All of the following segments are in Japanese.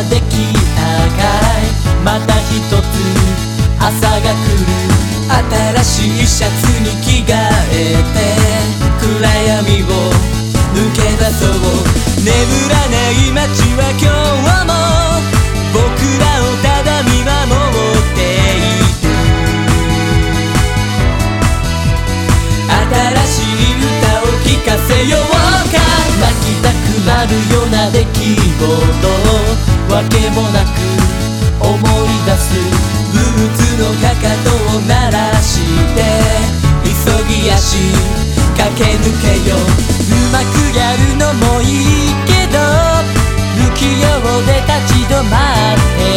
はできたかいまた一つ朝が来る新しいシャツに着替えて暗闇を抜け出そう眠らない街は今日も僕らをただ見守っている新しい歌を聴かせようわけもなく思い出すブーツのかかとを鳴らして急ぎ足駆け抜けよ。ううまくやるのもいいけど不器用で立ち止まって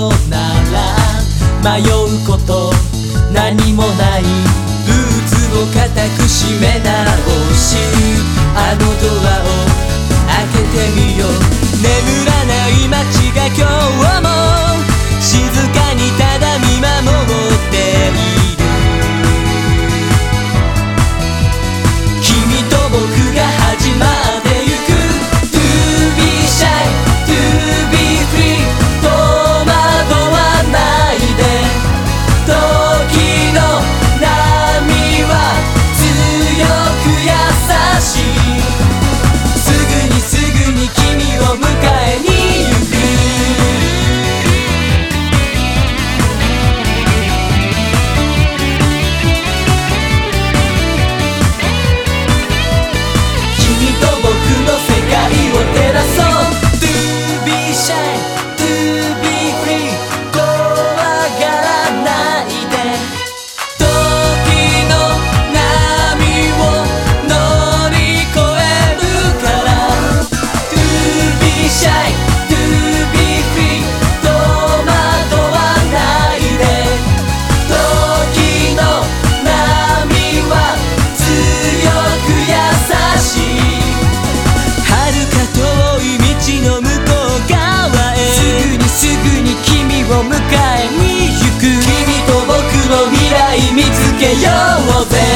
よなら。迷うこと何もない。ブーツを固く締め直し。を迎